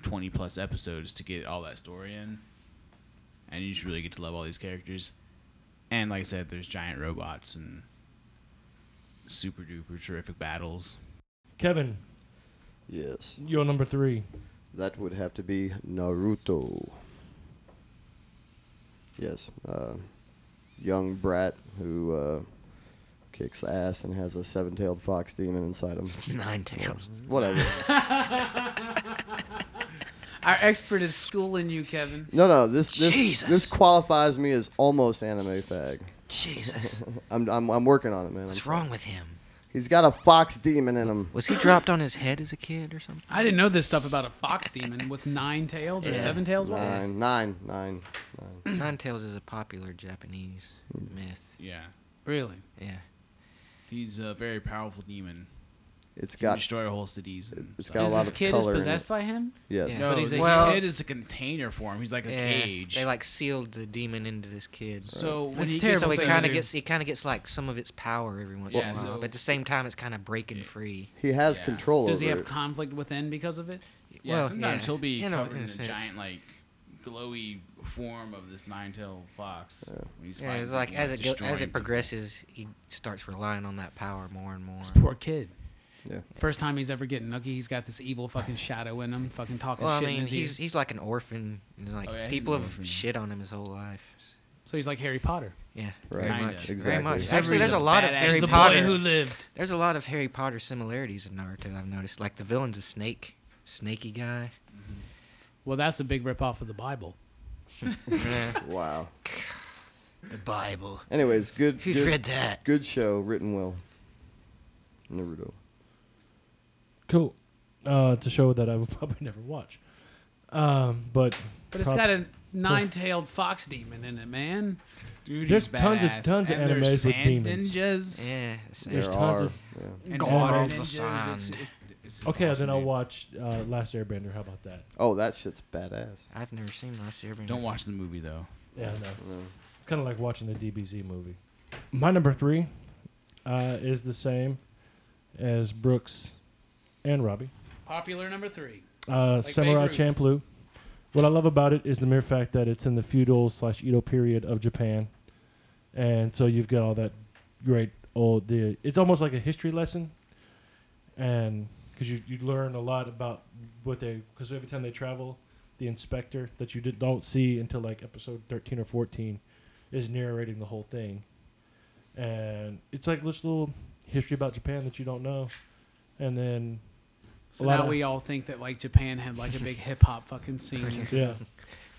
twenty plus episodes to get all that story in, and you just really get to love all these characters. And like I said, there's giant robots and super duper terrific battles. Kevin, Yes, your number three. that would have to be Naruto. Yes, uh, young brat who uh, kicks ass and has a seven-tailed fox demon inside him. Nine tails. Whatever. Our expert is schooling you, Kevin. No, no. This this Jesus. this qualifies me as almost anime fag. Jesus. I'm I'm, I'm working on it, man. I'm What's sorry. wrong with him? He's got a fox demon in him. Was he dropped on his head as a kid or something? I didn't know this stuff about a fox demon with nine tails or Yeah. seven tails. what? Nine, nine, nine, nine. Nine tails is a popular Japanese myth. Yeah. Really? Yeah. He's a very powerful demon. It's He can got destroy whole cities. And it's stuff. got a And lot this of kid is color in it. possessed by him. yes. Yeah. No, But he's a- this Well- kid is a container for him. He's like a yeah. cage. They like sealed the demon into this kid. so when That's he terrible gets So he kind of gets he kind of gets like some of its power every once Yeah, in a while, so- but at the same time it's kind of breaking free. He has Yeah. control Does he have it. conflict within because of it? yeah, well, sometimes yeah. he'll be You know, covered in in, a a sense. giant like glowy form of this nine-tailed fox. Yeah. he's Yeah, it's like as it go, as it progresses, he starts relying on that power more and more. This poor kid. Yeah. First time he's ever getting nookie, he's got this evil fucking shadow in him, fucking talking Well, I shit in mean, his he's ear. he's like an orphan. and, Like Oh, yeah, people an have orphan. shit on him his whole life. So he's like Harry Potter. Yeah, Right. very much. Exactly. Very much. Actually, there's a a lot of Harry the Potter. boy who lived. There's a lot of Harry Potter similarities in Naruto. I've noticed. Like the villain's a snake, snaky guy. Well, that's a big ripoff of the Bible. Wow. the Bible. Anyways, good. Who's good, read that? Good show, written well. Naruto. Cool. Uh, it's a show that I would probably never watch. Um, but But it's prob- got a nine-tailed fox demon in it, man. Dude, There's he's tons of- badass. tons of and there's animes with sand demons. ninjas. Yeah. the. There's there tons are. of- yeah. And God of the ninjas. sand. It's, it's, it's okay, awesome, then I'll dude. watch uh, Last Airbender. How about that? Oh, that shit's badass. I've never seen Last Airbender. Don't watch the movie though. Yeah, no. Yeah. It's kind of like watching the DBZ movie. My number three uh, is the same as Brooks and Robbie. Popular number three. Uh, Like Samurai Babe Ruth. Champloo. What I love about it is the mere fact that it's in the feudal slash Edo period of Japan, and so you've got all that great old. The, it's almost like a history lesson, and because you you learn a lot about what they because every time they travel, the inspector that you did, don't see until like episode thirteen or fourteen is narrating the whole thing, and it's like this little history about Japan that you don't know, and then So A lot now of- we all think that like Japan had like a big hip hop fucking scene. yeah.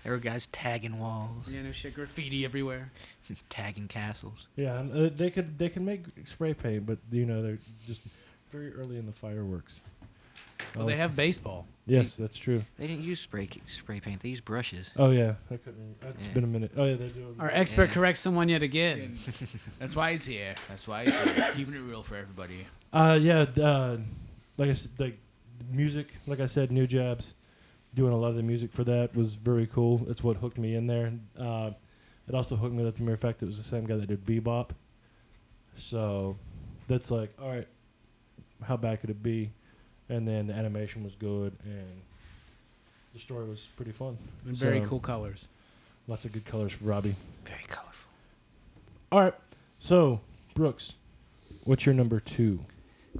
There were guys tagging walls, You know, shit, graffiti everywhere. tagging castles. Yeah, and, uh, they could they can make spray paint, but you know they're just very early in the fireworks. Well, they have baseball. Yes, that's true. They didn't use spray spray paint. They used brushes. Oh yeah, I couldn't. It's Yeah. been a minute. Oh yeah, they're do. Our expert Yeah. corrects someone yet again. That's why he's here. That's why he's here. Keeping it real for everybody. Uh yeah, d- uh, like I said, like music. Like I said, Nujabes doing a lot of the music for that was very cool. That's what hooked me in there. Uh, it also hooked me with the mere fact that it was the same guy that did Bebop. So that's like, all right, how bad could it be? And then the animation was good, and the story was pretty fun. And very cool colors. Lots of good colors for Robbie. Very colorful. All right, so Brooks, what's your number two?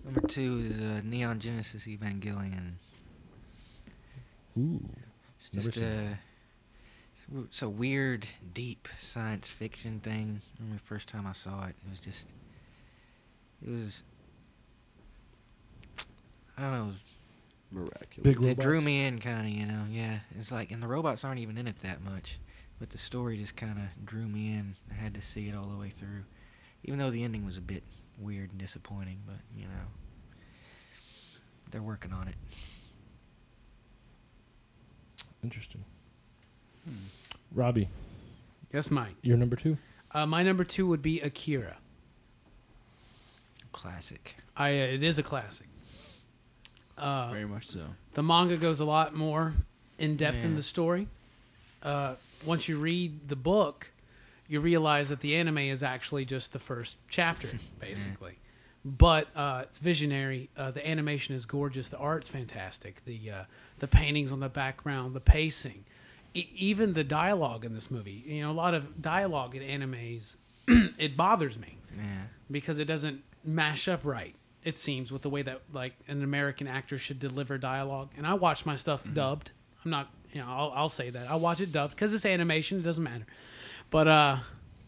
Number two is uh, Neon Genesis Evangelion. Ooh, It's just a it's it's a weird, deep science fiction thing. I remember the first time I saw it, it was just it was I don't know. Miraculous. Big It drew me in, kind of, you know. Yeah, it's like, and the robots aren't even in it that much, but the story just kind of drew me in. I had to see it all the way through, even though the ending was a bit weird and disappointing. But you know, they're working on it. Interesting. Robbie, Yes, Mike. your number two. Uh, my number two would be Akira. Classic. I uh, it is a classic. Uh, Very much so. the manga goes a lot more in depth in the story. Uh, once you read the book, you realize that the anime is actually just the first chapter, basically. But uh, it's visionary. Uh, the animation is gorgeous. The art's fantastic. The uh, the paintings on the background, the pacing, e- even the dialogue in this movie. You know, a lot of dialogue in animes, it bothers me Yeah. because it doesn't mash up right. It seems with the way that like an American actor should deliver dialogue. And I watch my stuff dubbed. I'm not, you know, I'll, I'll say that I watch it dubbed because it's animation. It doesn't matter. But uh,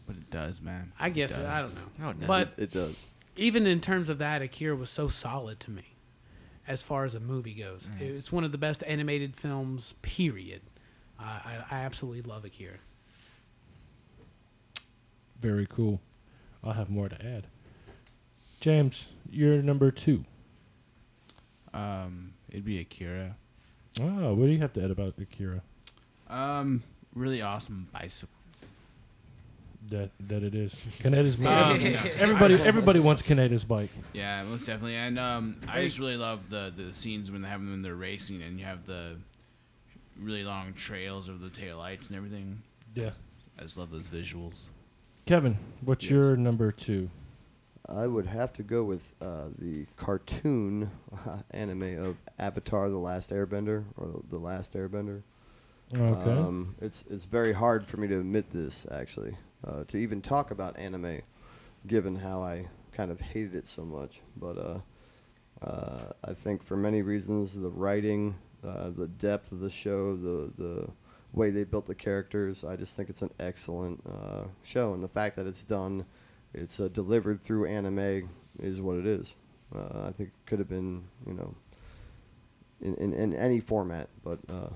But it does, man. I It guess I don't know. No, it doesn't. But It does. even in terms of that, Akira was so solid to me, as far as a movie goes. It's one of the best animated films. Period. I I, I absolutely love Akira. Very cool. I'll have more to add. James, you're number two. Um, it'd be Akira. Oh, what do you have to add about Akira? Um, really awesome bicycles. That that it is. Kaneda's bike. Um, no. everybody everybody wants Kaneda's bike. Yeah, most definitely. And um, I just really love the the scenes when they have them when they're racing, and you have the really long trails of the taillights and everything. Yeah. I just love those visuals. Kevin, what's Yes. your number two? I would have to go with uh, the cartoon anime of Avatar: The Last Airbender or The Last Airbender. Okay. Um, it's it's very hard for me to admit this actually, uh, to even talk about anime, given how I kind of hated it so much. But uh, uh, I think for many reasons, the writing, uh, the depth of the show, the the way they built the characters, I just think it's an excellent uh, show. And the fact that it's done, it's uh, delivered through anime, is what it is. Uh, I think it could have been, you know, in, in, in any format, but uh,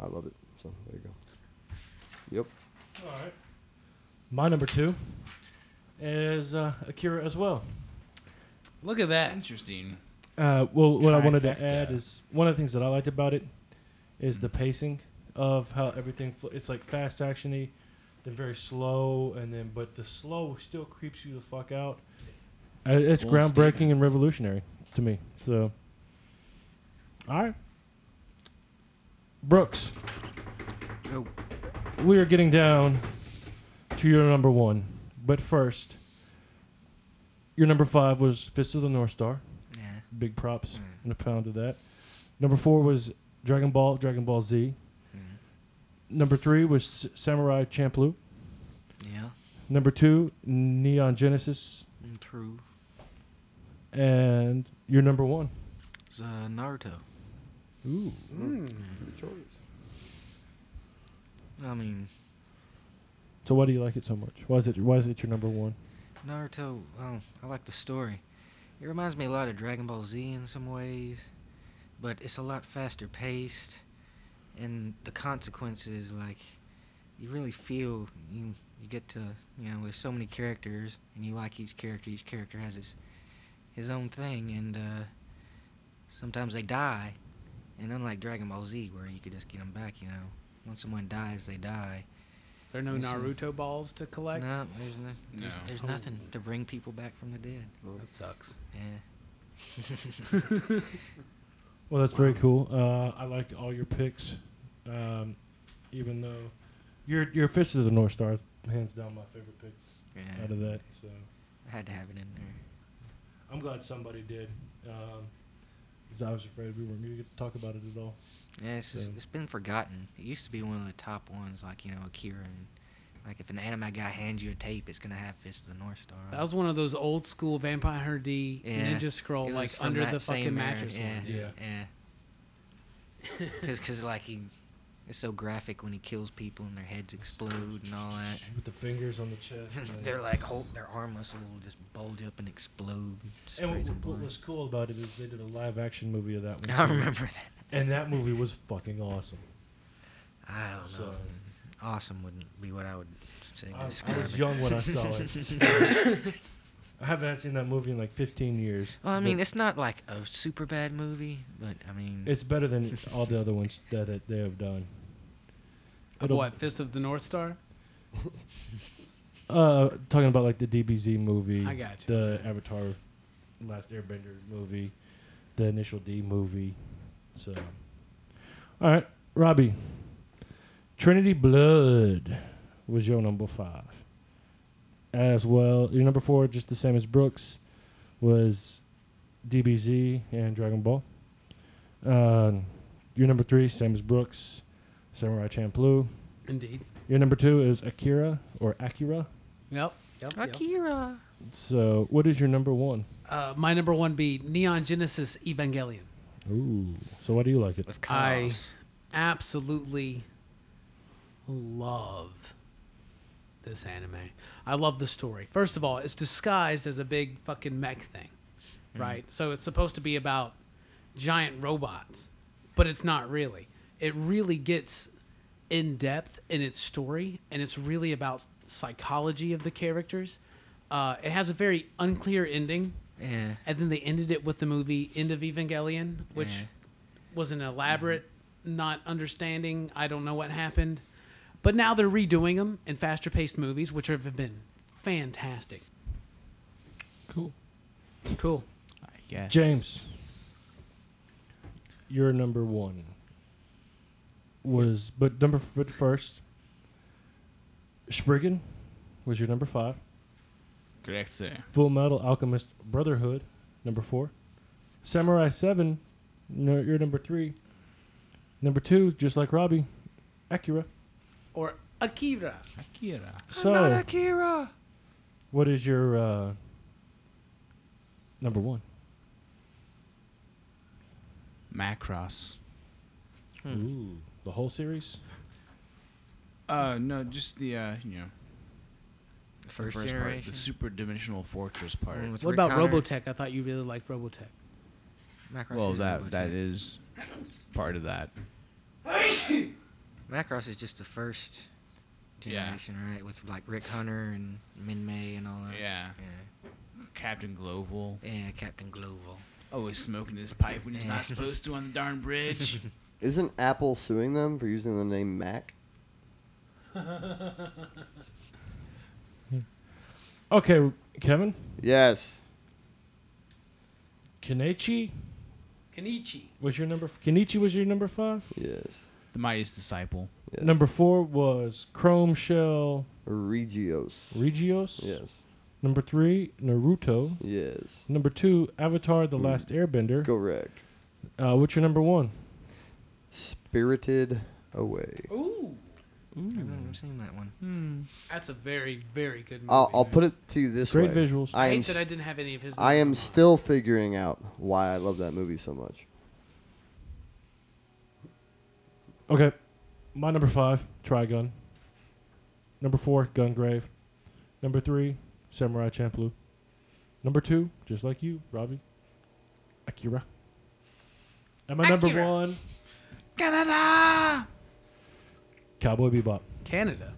I love it. So there you go. Yep. All right. My number two is uh, Akira as well. Look at that. Interesting. Uh, well, what I wanted to add is one of the things that I liked about it is the pacing of how everything. Fl- it's like fast actiony, then very slow, and then but the slow still creeps you the fuck out. Uh, it's Bold groundbreaking statement. and revolutionary to me. So, all right, Brooks, Oh, we are getting down to your number one, but first, your number five was Fist of the North Star. yeah. Big props Mm. and a pound of that. Number four was Dragon Ball, Dragon Ball Z. Mm. Number three was Samurai Champloo. Yeah. Number two, Neon Genesis. Mm, True. And your number one. It's uh, Naruto. Ooh. Good choice. I mean, So why do you like it so much? Why is it why is it your number one? Naruto. Oh, I like the story. It reminds me a lot of Dragon Ball Z in some ways, but it's a lot faster paced, and the consequences like you really feel you you get to you know there's so many characters and you like each character. Each character has his his own thing, and uh, sometimes they die. And unlike Dragon Ball Z, where you could just get them back, you know, once someone dies, they die. There are no I see. Naruto balls to collect. No, there's no, there's, No. there's Oh. nothing to bring people back from the dead. That sucks. Yeah. Well, that's very cool. Uh, I like all your picks, um, even though your your Fist of the North Star is hands down my favorite pick yeah. out of that. So I had to have it in there. I'm glad somebody did, because I was afraid we weren't going to get to talk about it at all. Yeah, it's, just, it's been forgotten. It used to be one of the top ones, like you know Akira, and like if an anime guy hands you a tape, it's gonna have Fist of the North Star. on That was one of those old school Vampire Hunter D Yeah, Ninja Scroll, like under the fucking mattress yeah. one. Yeah. Yeah. Because, cause like he, it's so graphic when he kills people and their heads explode and all that. With the fingers on the chest. They're like hold their arm muscle will just bulge up and explode. And what, what was cool about it is they did a live action movie of that one. I remember that. And that movie was fucking awesome. I don't know. Awesome wouldn't be what I would say. to I, I was it. young when I saw it. I haven't seen that movie in like 15 years. Well, I mean, it's not like a super bad movie, but I mean, it's better than all the other ones that it, they have done. What? Fist of the North Star? Uh, talking about like the DBZ movie, I got you. the Avatar, Last Airbender movie, the Initial D movie. So, all right, Robbie. Trinity Blood was your number five. As well, your number four, just the same as Brooks, was DBZ and Dragon Ball. Uh, your number three, same as Brooks, Samurai Champloo. Indeed. Your number two is Akira or Akira. Yep. Yep. yep. Akira. So, what is your number one? Uh, my number one be Neon Genesis Evangelion. Ooh. So why do you like it? With I absolutely love this anime. I love the story. First of all, it's disguised as a big fucking mech thing, right? So it's supposed to be about giant robots, but it's not really. It really gets in depth in its story, and it's really about psychology of the characters. Uh, it has a very unclear ending, Yeah. and then they ended it with the movie End of Evangelion, which Yeah. was an elaborate not understanding. I don't know what happened. But now they're redoing them in faster paced movies, which have been fantastic. Cool. I Cool. guess. James, your number one was, but number but first, Spriggan was your number five. Correct, sir. Full Metal Alchemist Brotherhood, number four. Samurai Seven, no, you're number three. Number two, just like Robbie, Akira. Or Akira. Akira. So, Akira. what is your uh, number one? Macross. Ooh, the whole series. Uh, no, just the uh, you know, the First, part, generation. the super dimensional fortress part. One with What Rick about Hunter. Robotech? I thought you really liked Robotech. Macross well, is that Robotech. that is part of that. Macross is just the first Yeah. generation, right? With like Rick Hunter and Minmay and all that. Yeah. Yeah. Captain Gloval. Yeah, Captain Gloval. Always smoking his pipe when he's Yeah. not supposed to on the darn bridge. Isn't Apple suing them for using the name Mac? Okay, Kevin. Yes. Kenichi Kenichi. was your number. Kenichi was your number five. Yes. the mightiest disciple. yes. Number four was Chrome Shell Regios. Regios. Yes. Number three, Naruto. Yes. Number two, Avatar: The Last Airbender. Correct. Uh, what's your number one? Spirited Away. Ooh. I haven't seen that one. Hmm. That's a very, very good movie. I'll, I'll put it to you this Great way. visuals. I I am, hate that s- I didn't have any of his I am movies. still figuring out why I love that movie so much. Okay, my number five, Trigun. Number four, Gungrave. Number three, Samurai Champloo. Number two, just like you, Robbie, Akira. And my number Akira. one, Canada. Cowboy Bebop. Canada.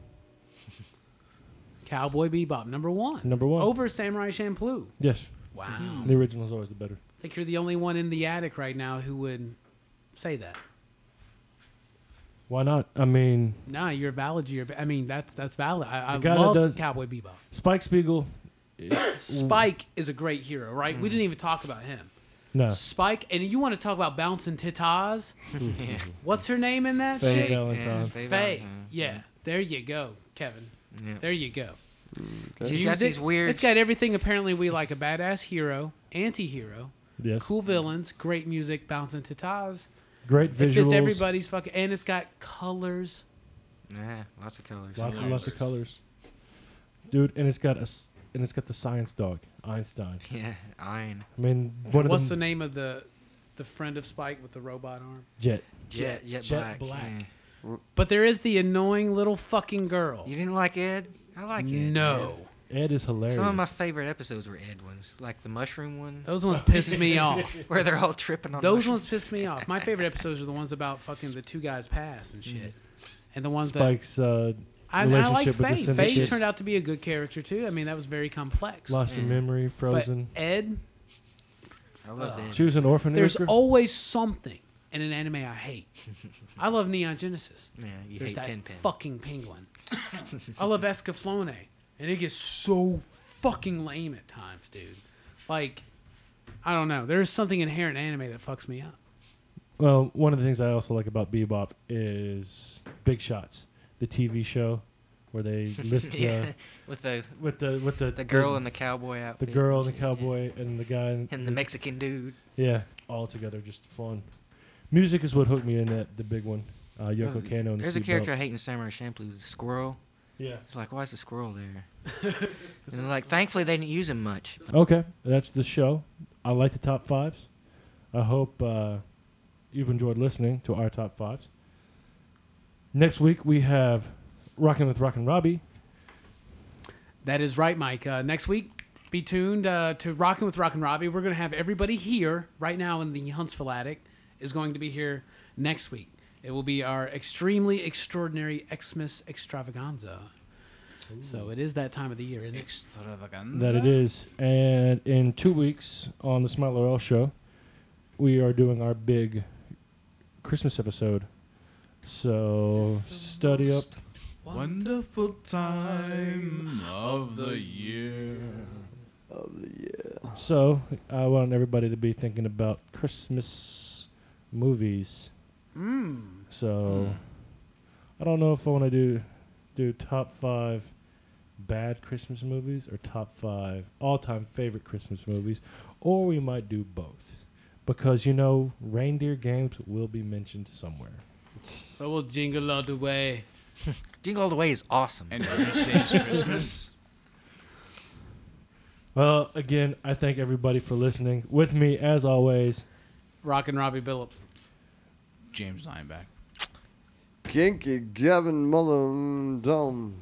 Cowboy Bebop, number one. Number one. Over Samurai Champloo. Yes, Wow. the original is always the better. I think you're the only one in the attic right now who would say that. Why not? I mean, No, you're valid. You're, I mean, that's that's valid. I, I The guy that love does- Cowboy Bebop. Spike Spiegel. Spike is a great hero, right? We mm. didn't even talk about him. No, Spike, and you want to talk about bouncing titas? yeah. What's her name in that Faye shit? Valentine. Faye Faye. Valentine. Yeah, there you go, Kevin. Yeah. There you go. She's Used got it. these weird. It's got everything apparently we like: a badass hero, anti-hero, yes. cool villains, great music, bouncing titas. Great It visuals. fits everybody's fucking, and it's got colors. Yeah, lots of colors. Lots and lots of colors, dude. And it's got a, s- and it's got the science dog, Einstein. Yeah, Ein. I mean, one What's the them. name of the the friend of Spike with the robot arm? Jet. Jet, Jet, Jet Black. Black. yeah. But there is the annoying little fucking girl. You didn't like Ed? I like Ed. no, Ed is hilarious. Some of my favorite episodes were Ed ones, like the mushroom one, those ones pissed me off. where they're all tripping on. Those mushrooms. ones pissed me off. My favorite episodes are the ones about fucking the two guys pass and shit, and the ones that Spike's uh, I, I like relationship with the Faye. Faye turned out to be a good character too. I mean, that was very complex. lost your Yeah. memory, But frozen. Ed, I love Ed. She was an orphan. there's Edgar? always something in an anime I hate. I love Neon Genesis. Yeah, you There's hate that Pen Pen. fucking penguin. I love Escaflowne, and it gets so fucking lame at times, dude. Like, I don't know. There's something inherent in anime that fucks me up. Well, one of the things I also like about Bebop is Big Shots, the TV show where they list yeah, the with the with the with the the girl and the cowboy outfit. the girl and the shit, yeah. cowboy and the guy in- and the Mexican dude. yeah all together just fun. Music is what hooked me in that the big one. Uh, Yoko Oh, Kanno and the There's a Seat character I hate in Samurai Champloo, the squirrel. Yeah. It's like, why is the squirrel there? and like, thankfully they didn't use him much. Okay, that's the show. I like the top fives. I hope uh, you've enjoyed listening to our top fives. Next week we have Rockin' with Rockin' Robbie. That is right, Mike. Uh, next week, be tuned uh, to Rockin' with Rockin' Robbie. We're going to have everybody here right now in the Huntsville Attic is going to be here next week. It will be our extremely extraordinary Xmas extravaganza. So it is that time of the year, isn't it? Extravaganza. That it is. And in two weeks on the Smile Oil Show, we are doing our big Christmas episode. So study up. Wonderful time of the year. Of the yeah. So I want everybody to be thinking about Christmas movies. Mm. So I don't know if I want to do do top five bad Christmas movies or top five all time favorite Christmas movies, or we might do both. Because you know, reindeer games will be mentioned somewhere. So we'll jingle all the way. Jingle All the Way is awesome. And Grinch Saves Christmas. Well, again, I thank everybody for listening. With me, as always, Rockin' Robbie Billups. James Lineback. Kinky Gavin Mullen Dome.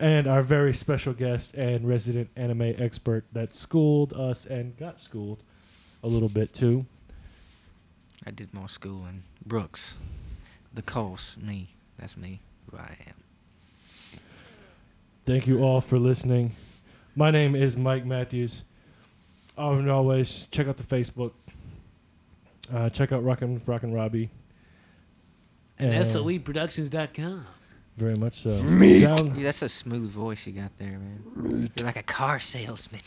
and our very special guest and resident anime expert that schooled us and got schooled a little bit too. I did more schooling. Brooks. The Coles. Me. That's me. Who I am. Thank you all for listening. My name is Mike Matthews. Oh, and always check out the Facebook. Uh, check out Rockin' Rockin' Robbie. And And SOEProductions.com. Very much so. Meat. Down- Yeah, that's a smooth voice you got there, man. You're like a car salesman.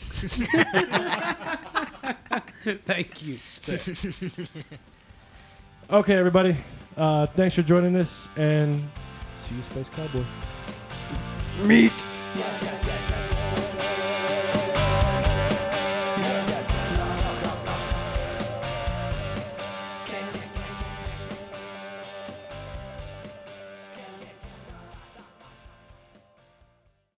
Thank you. okay, everybody. Uh, thanks for joining us, and see you, Space Cowboy. Meet. Yes, yes, yes, yes.